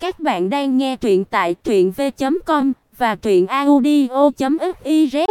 Các bạn đang nghe truyện tại truyệnv.com và truyệnaudio.fiz.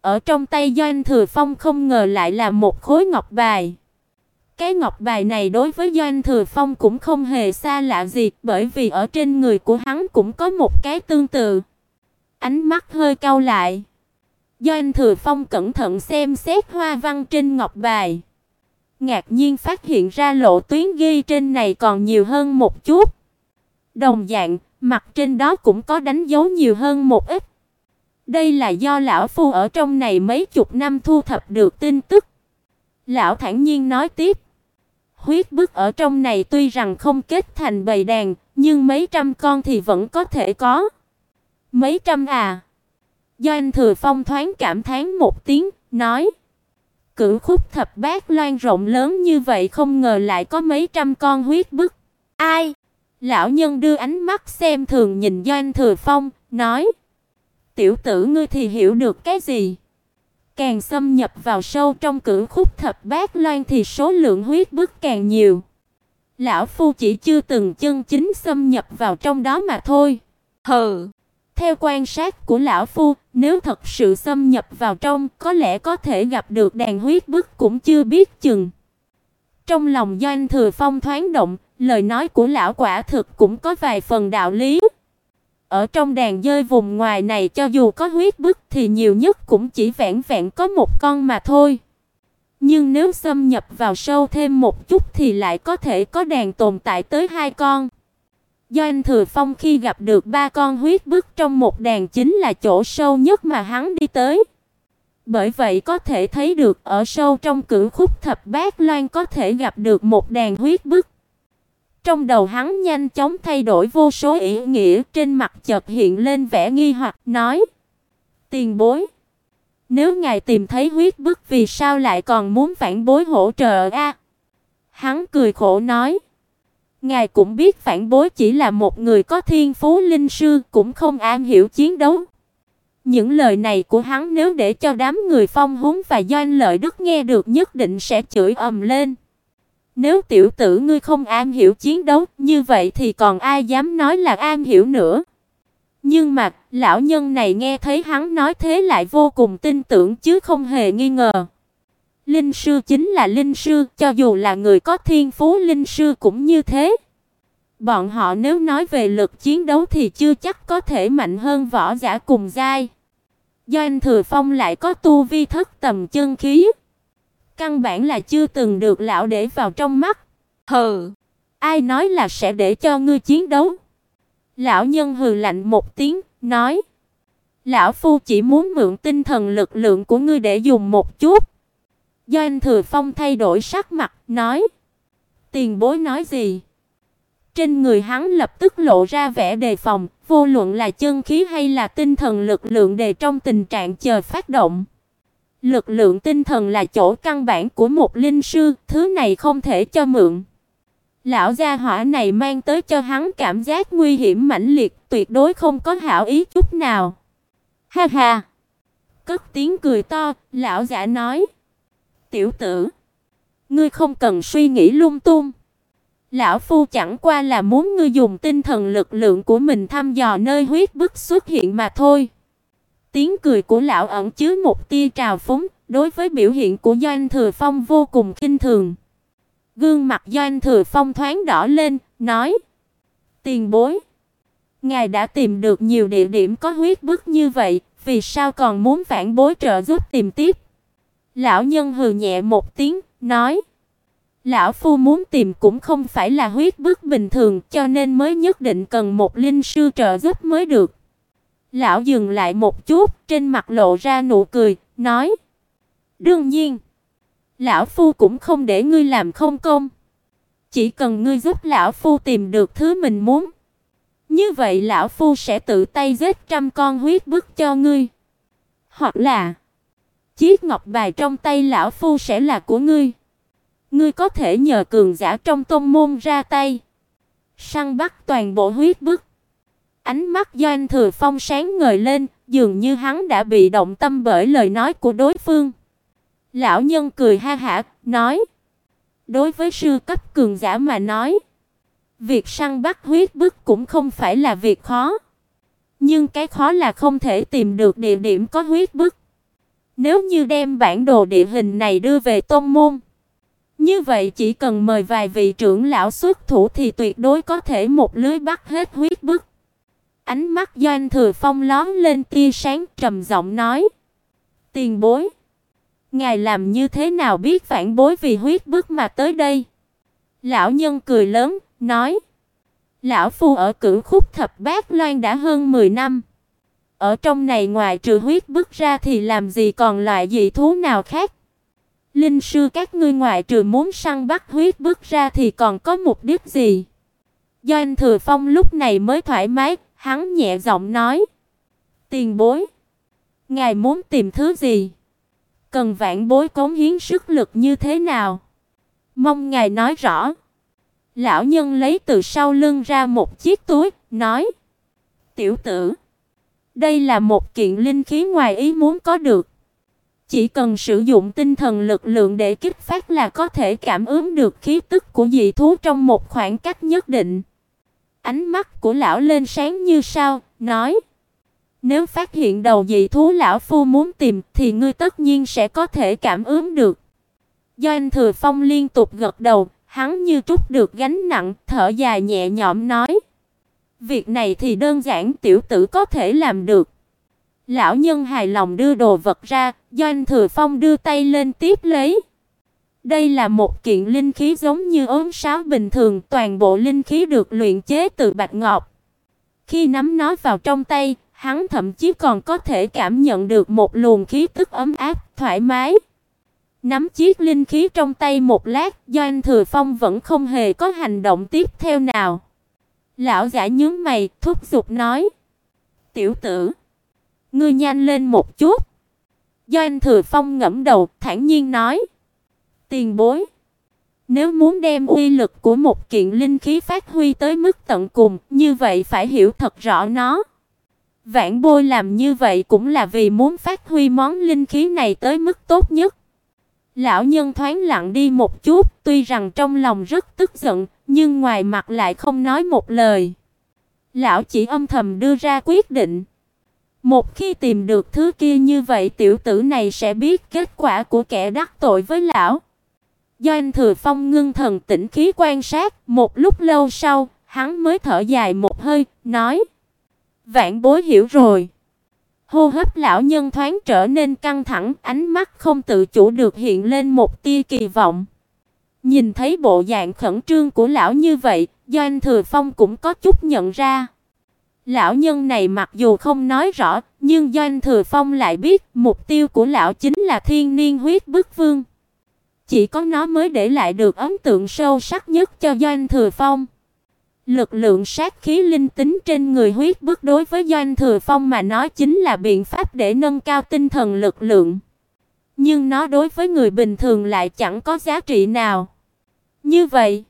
Ở trong tay Doanh Thừa Phong không ngờ lại là một khối ngọc bài. Cái ngọc bài này đối với Doanh Thừa Phong cũng không hề xa lạ gì, bởi vì ở trên người của hắn cũng có một cái tương tự. Ánh mắt hơi cau lại. Doanh Thừa Phong cẩn thận xem xét hoa văn trên ngọc bài. Ngạc nhiên phát hiện ra lộ tuyến ghi trên này còn nhiều hơn một chút. Đồng dạng, mặt trên đó cũng có đánh dấu nhiều hơn một ít. Đây là do lão phu ở trong này mấy chục năm thu thập được tin tức. Lão thản nhiên nói tiếp. Huyết bức ở trong này tuy rằng không kết thành bầy đàn, nhưng mấy trăm con thì vẫn có thể có. Mấy trăm à? Do anh Thừa Phong thoáng cảm thán một tiếng, nói: Cửu khúc thập bát loan rộng lớn như vậy không ngờ lại có mấy trăm con huyết bức. Ai? Lão nhân đưa ánh mắt xem thường nhìn Doanh Thừa Phong, nói: "Tiểu tử ngươi thì hiểu được cái gì? Càng xâm nhập vào sâu trong cửu khúc thập bát loan thì số lượng huyết bức càng nhiều. Lão phu chỉ chưa từng chân chính xâm nhập vào trong đó mà thôi." Hừ. Theo quan sát của lão phu, nếu thật sự xâm nhập vào trong, có lẽ có thể gặp được đàn huyết bức cũng chưa biết chừng. Trong lòng Doanh Thừa Phong thoáng động, lời nói của lão quả thực cũng có vài phần đạo lý. Ở trong đàn dơi vùng ngoài này cho dù có huyết bức thì nhiều nhất cũng chỉ vẹn vẹn có một con mà thôi. Nhưng nếu xâm nhập vào sâu thêm một chút thì lại có thể có đàn tồn tại tới hai con. do anh Thừa Phong khi gặp được ba con huyết bức trong một đàn chính là chỗ sâu nhất mà hắn đi tới. Bởi vậy có thể thấy được ở sâu trong cửu khúc thập bát loan có thể gặp được một đàn huyết bức. Trong đầu hắn nhanh chóng thay đổi vô số ý nghĩa, trên mặt chợt hiện lên vẻ nghi hoặc, nói: "Tiền bối, nếu ngài tìm thấy huyết bức vì sao lại còn muốn phản bối hỗ trợ a?" Hắn cười khổ nói: Ngài cũng biết phản bối chỉ là một người có thiên phú linh sư, cũng không am hiểu chiến đấu. Những lời này của hắn nếu để cho đám người phong húng và doanh lợi đức nghe được nhất định sẽ chửi ầm lên. Nếu tiểu tử ngươi không am hiểu chiến đấu, như vậy thì còn ai dám nói là am hiểu nữa. Nhưng mà, lão nhân này nghe thấy hắn nói thế lại vô cùng tin tưởng chứ không hề nghi ngờ. Linh sư chính là linh sư, cho dù là người có thiên phú linh sư cũng như thế. Bọn họ nếu nói về lực chiến đấu thì chưa chắc có thể mạnh hơn võ giả cùng giai. Do anh Thừa Phong lại có tu vi thất tầm chân khí, căn bản là chưa từng được lão để vào trong mắt. Hừ, ai nói là sẽ để cho ngươi chiến đấu? Lão nhân hừ lạnh một tiếng, nói: "Lão phu chỉ muốn mượn tinh thần lực lượng của ngươi để dùng một chút." Do anh Thừa Phong thay đổi sắc mặt, nói: "Tiền bối nói gì?" Trên người hắn lập tức lộ ra vẻ đề phòng, vô luận là chân khí hay là tinh thần lực lượng đều trong tình trạng chờ phát động. Lực lượng tinh thần là chỗ căn bản của một linh sư, thứ này không thể cho mượn. Lão gia hỏa này mang tới cho hắn cảm giác nguy hiểm mãnh liệt, tuyệt đối không có hảo ý chút nào. Ha ha. Cất tiếng cười to, lão giả nói: "Tiểu tử, ngươi không cần suy nghĩ lung tung. Lão phu chẳng qua là muốn ngươi dùng tinh thần lực lượng của mình thăm dò nơi huyết bức xuất hiện mà thôi." Tiếng cười của lão ẩn chứa một tia trào phúng, đối với biểu hiện của Doanh Thừa Phong vô cùng khinh thường. Gương mặt Doanh Thừa Phong thoáng đỏ lên, nói: "Tiền bối, ngài đã tìm được nhiều địa điểm có huyết bức như vậy, vì sao còn muốn phản bối trợ giúp tìm tiếp?" Lão nhân hừ nhẹ một tiếng, nói: Lão phu muốn tìm cũng không phải là huyết bức bình thường, cho nên mới nhất định cần một linh sư trợ giúp mới được. Lão dừng lại một chút, trên mặt lộ ra nụ cười, nói: "Đương nhiên, lão phu cũng không để ngươi làm không công, chỉ cần ngươi giúp lão phu tìm được thứ mình muốn, như vậy lão phu sẽ tự tay giết trăm con huyết bức cho ngươi. Hoặc là chiếc ngọc bài trong tay lão phu sẽ là của ngươi." Ngươi có thể nhờ cường giả trong tông môn ra tay, săn bắt toàn bộ huyết bức. Ánh mắt Doanh Thừa Phong sáng ngời lên, dường như hắn đã bị động tâm bởi lời nói của đối phương. Lão nhân cười ha hả, nói: "Đối với sư cấp cường giả mà nói, Việc săn bắt huyết bức cũng không phải là việc khó, nhưng cái khó là không thể tìm được địa điểm có huyết bức. Nếu như đem bản đồ địa hình này đưa về tông môn, như vậy chỉ cần mời vài vị trưởng lão xuất thủ thì tuyệt đối có thể một lưới bắt hết huyết bức. Ánh mắt Doanh Thừa Phong lóe lên tia sáng trầm giọng nói: "Tiền bối, ngài làm như thế nào biết phản bối vì huyết bức mà tới đây?" Lão nhân cười lớn, nói: "Lão phu ở Cửu Khúc Thập Bát Loan đã hơn 10 năm. Ở trong này ngoài trừ huyết bức ra thì làm gì còn loại dị thú nào khác? Linh sư các ngươi ngoại trừ muốn săn bắt huyết bức ra thì còn có mục đích gì?" Doanh Thừa Phong lúc này mới thoải mái, hắn nhẹ giọng nói: "Tiền bối, ngài muốn tìm thứ gì? Cần vạn bối cống hiến sức lực như thế nào? Mong ngài nói rõ." Lão nhân lấy từ sau lưng ra một chiếc túi, nói: "Tiểu tử, đây là một kiện linh khí ngoài ý muốn có được. Chỉ cần sử dụng tinh thần lực lượng để kích phát là có thể cảm ứng được khí tức của dị thú trong một khoảng cách nhất định." Ánh mắt của lão lên sáng như sao, nói: "Nếu phát hiện đầu dị thú lão phu muốn tìm thì ngươi tất nhiên sẽ có thể cảm ứng được." Do anh Thừa Phong liên tục gật đầu, hắn như trút được gánh nặng, thở dài nhẹ nhõm nói: "Việc này thì đơn giản tiểu tử có thể làm được." Lão nhân hài lòng đưa đồ vật ra, do anh Thừa Phong đưa tay lên tiếp lấy. Đây là một kiện linh khí giống như ốm sáo bình thường, toàn bộ linh khí được luyện chế từ bạch ngọc. Khi nắm nó vào trong tay, hắn thậm chí còn có thể cảm nhận được một luồng khí tức ấm áp, thoải mái. Nắm chiếc linh khí trong tay một lát, Doanh Thừa Phong vẫn không hề có hành động tiếp theo nào. Lão giả nhướng mày, thúc giục nói: "Tiểu tử, ngươi nhanh lên một chút." Doanh Thừa Phong ngẫm đầu, thản nhiên nói: Tiền bối, nếu muốn đem uy lực của một kiện linh khí phát huy tới mức tận cùng, như vậy phải hiểu thật rõ nó. Vạn Bôi làm như vậy cũng là vì muốn phát huy món linh khí này tới mức tốt nhất. Lão nhân thoáng lặng đi một chút, tuy rằng trong lòng rất tức giận, nhưng ngoài mặt lại không nói một lời. Lão chỉ âm thầm đưa ra quyết định. Một khi tìm được thứ kia như vậy tiểu tử này sẽ biết kết quả của kẻ đắc tội với lão. Doanh Thừa Phong ngưng thần tĩnh khí quan sát, một lúc lâu sau, hắn mới thở dài một hơi, nói: "Vạn Bối hiểu rồi." Hô hấp lão nhân thoáng trở nên căng thẳng, ánh mắt không tự chủ được hiện lên một tia kỳ vọng. Nhìn thấy bộ dạng khẩn trương của lão như vậy, Doanh Thừa Phong cũng có chút nhận ra. Lão nhân này mặc dù không nói rõ, nhưng Doanh Thừa Phong lại biết mục tiêu của lão chính là Thiên Niên Huyết Bức Vương. Chỉ có nó mới để lại được ấn tượng sâu sắc nhất cho Doanh Thừa Phong. Lực lượng sát khí linh tính trên người huyết bức đối với Doanh Thừa Phong mà nói chính là biện pháp để nâng cao tinh thần lực lượng. Nhưng nó đối với người bình thường lại chẳng có giá trị nào. Như vậy,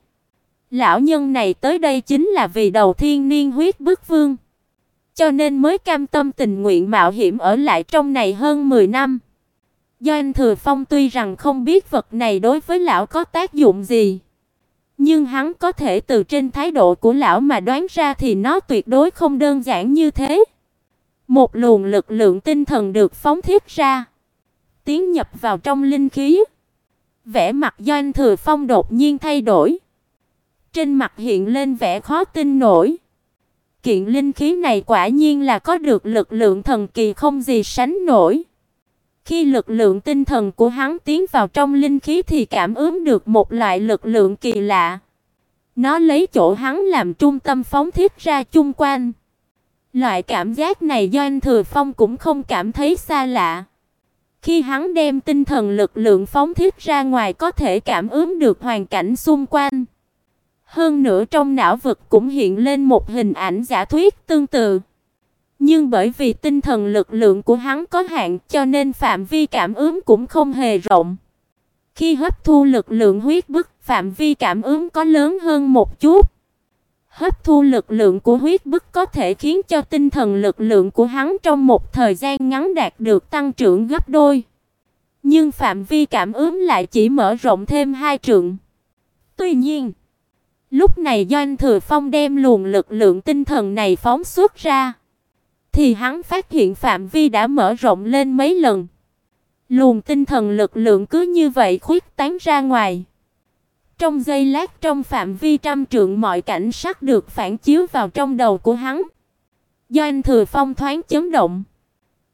lão nhân này tới đây chính là vì đầu thiên niên huyết bức vương. Cho nên mới cam tâm tình nguyện mạo hiểm ở lại trong này hơn 10 năm. Doanh Thừa Phong tuy rằng không biết vật này đối với lão có tác dụng gì, nhưng hắn có thể từ trên thái độ của lão mà đoán ra thì nó tuyệt đối không đơn giản như thế. Một luồng lực lượng tinh thần được phóng thiết ra, tiến nhập vào trong linh khí. Vẻ mặt Doanh Thừa Phong đột nhiên thay đổi. Trên mặt hiện lên vẻ khó tin nổi. Kiện linh khí này quả nhiên là có được lực lượng thần kỳ không gì sánh nổi. Khi lực lượng tinh thần của hắn tiến vào trong linh khí thì cảm ứng được một loại lực lượng kỳ lạ. Nó lấy chỗ hắn làm trung tâm phóng thiết ra chung quanh. Loại cảm giác này do anh Thừa Phong cũng không cảm thấy xa lạ. Khi hắn đem tinh thần lực lượng phóng thiết ra ngoài có thể cảm ứng được hoàn cảnh xung quanh. Hơn nữa trong não vực cũng hiện lên một hình ảnh giả thuyết tương tự. Nhưng bởi vì tinh thần lực lượng của hắn có hạn cho nên phạm vi cảm ứng cũng không hề rộng. Khi hấp thu lực lượng huyết bức, phạm vi cảm ứng có lớn hơn một chút. Hấp thu lực lượng của huyết bức có thể khiến cho tinh thần lực lượng của hắn trong một thời gian ngắn đạt được tăng trưởng gấp đôi. Nhưng phạm vi cảm ứng lại chỉ mở rộng thêm hai trượng. Tuy nhiên, Lúc này Doanh Thừa Phong đem luồng lực lượng tinh thần này phóng xuất ra, thì hắn phát hiện phạm vi đã mở rộng lên mấy lần. Luồng tinh thần lực lượng cứ như vậy khuyết tán ra ngoài. Trong giây lát trong phạm vi trăm trượng mọi cảnh sắc được phản chiếu vào trong đầu của hắn. Doanh Thừa Phong thoáng chấn động.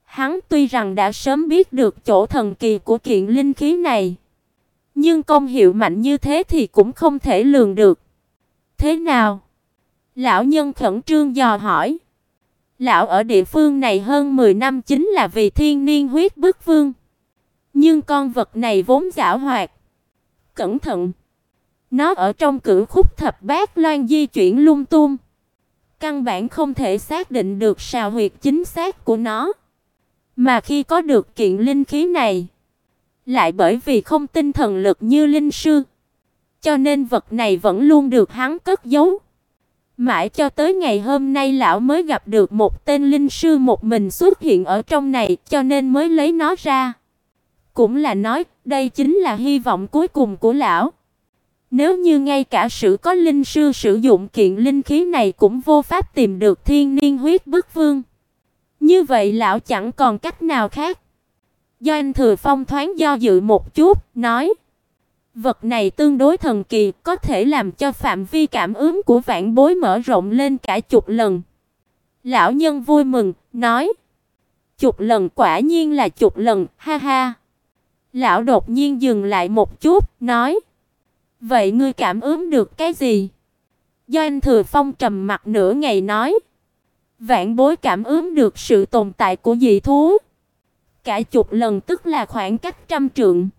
Hắn tuy rằng đã sớm biết được chỗ thần kỳ của kiện linh khí này, nhưng công hiệu mạnh như thế thì cũng không thể lường được. Thế nào? Lão nhân khẩn trương dò hỏi. Lão ở địa phương này hơn 10 năm chính là vì thiên niên huyết bức vương. Nhưng con vật này vốn giả hoạt. Cẩn thận. Nó ở trong cửu khúc thập bát loan di chuyển lung tung. Căn bản không thể xác định được sào huyệt chính xác của nó. Mà khi có được kiện linh khí này, lại bởi vì không tinh thần lực như linh sư, cho nên vật này vẫn luôn được hắn cất giấu. Mãi cho tới ngày hôm nay lão mới gặp được một tên linh sư một mình xuất hiện ở trong này, cho nên mới lấy nó ra. Cũng là nói, đây chính là hy vọng cuối cùng của lão. Nếu như ngay cả sự có linh sư sử dụng kiện linh khí này cũng vô pháp tìm được thiên niên huyết bức vương. Như vậy lão chẳng còn cách nào khác. Do anh Thừa Phong thoáng do dự một chút, nói: Vật này tương đối thần kỳ, có thể làm cho phạm vi cảm ứng của vạn bối mở rộng lên cả chục lần. Lão nhân vui mừng, nói: "Chục lần quả nhiên là chục lần, ha ha." Lão đột nhiên dừng lại một chút, nói: "Vậy ngươi cảm ứng được cái gì?" Do anh Thừa Phong trầm mặt nửa ngày nói: Vạn bối cảm ứng được sự tồn tại của dị thú. Cả chục lần tức là khoảng cách trăm trượng.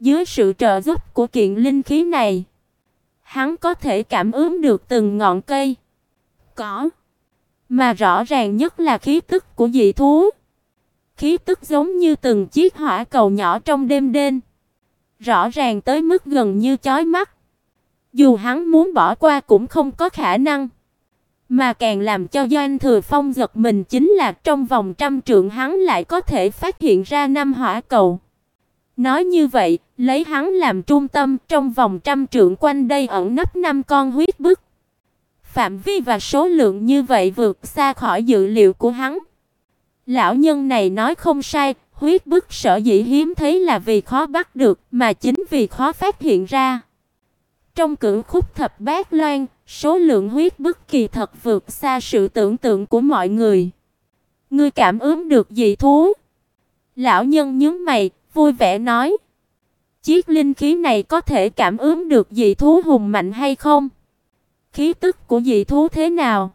Dưới sự trợ giúp của kiện linh khí này, hắn có thể cảm ứng được từng ngọn cây, cỏ, mà rõ ràng nhất là khí tức của dị thú. Khí tức giống như từng chiếc hỏa cầu nhỏ trong đêm đen, rõ ràng tới mức gần như chói mắt. Dù hắn muốn bỏ qua cũng không có khả năng. Mà càng làm cho Doanh Thừa Phong giật mình chính là trong vòng trăm trượng hắn lại có thể phát hiện ra năm hỏa cầu. Nói như vậy, lấy hắn làm trung tâm, trong vòng trăm trượng quanh đây ẩn nấp năm con huyết bức. Phạm vi và số lượng như vậy vượt xa khỏi dự liệu của hắn. Lão nhân này nói không sai, huyết bức sở dĩ hiếm thấy là vì khó bắt được, mà chính vì khó phát hiện ra. Trong cửu khúc thập bát loan, số lượng huyết bức kỳ thật vượt xa sự tưởng tượng của mọi người. Ngươi cảm ứng được gì thú? Lão nhân nhướng mày, vui vẻ nói. Chiếc linh khí này có thể cảm ứng được dị thú hùng mạnh hay không? Khí tức của dị thú thế nào?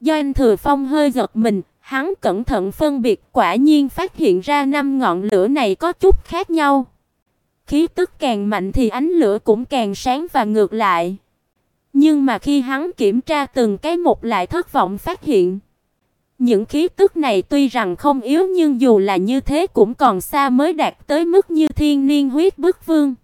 Do anh Thừa Phong hơi giật mình, hắn cẩn thận phân biệt quả nhiên phát hiện ra năm ngọn lửa này có chút khác nhau. Khí tức càng mạnh thì ánh lửa cũng càng sáng và ngược lại. Nhưng mà khi hắn kiểm tra từng cái một lại thất vọng phát hiện, những khí tức này tuy rằng không yếu nhưng dù là như thế cũng còn xa mới đạt tới mức như thiên niên huyết bức vương.